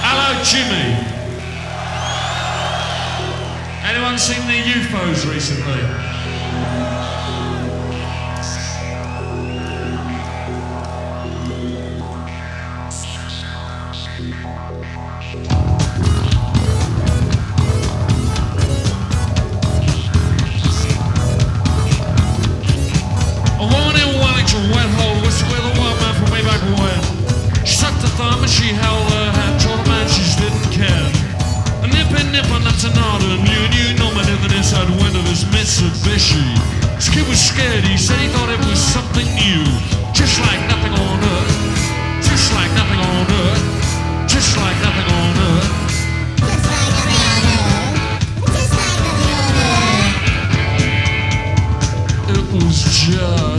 Hello, Jimmy. Anyone seen the UFOs recently? The window of his Mitsubishi. This kid was scared, he said he thought it was something new. Just like nothing on earth, just like nothing on earth. Just like nothing on earth. Just like nothing on earth. It was just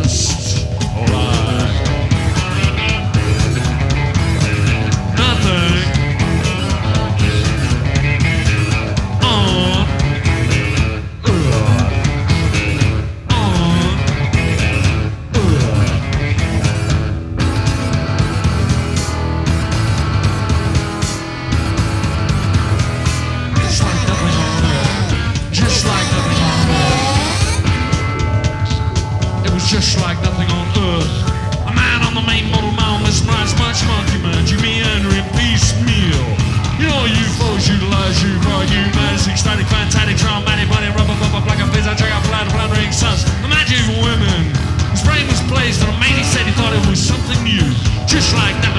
was just like nothing on earth. A man on the main model mount mesmerized much monkey man, Jimmy Henry piecemeal. You know UFOs utilize you for humanistic, static, fantastic, traumatic, money, rubber, bubble, black and fizz, I check out flat, flattering suns. Imagine women. His brain was blazed and a man he said he thought it was something new. Just like nothing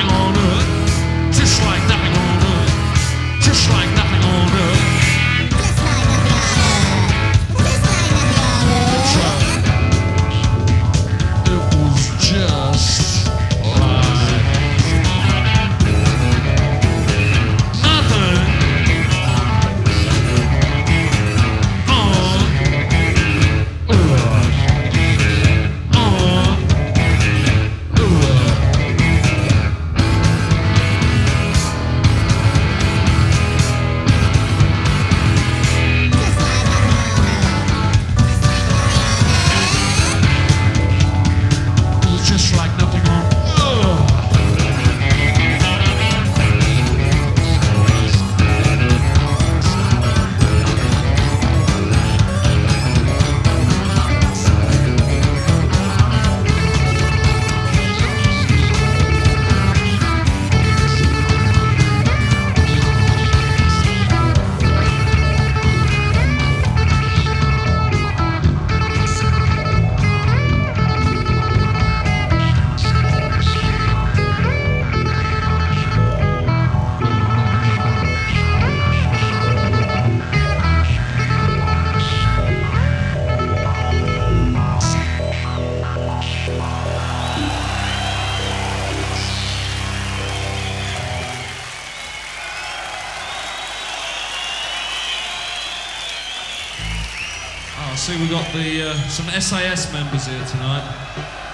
I see we've got the uh, some SAS members here tonight.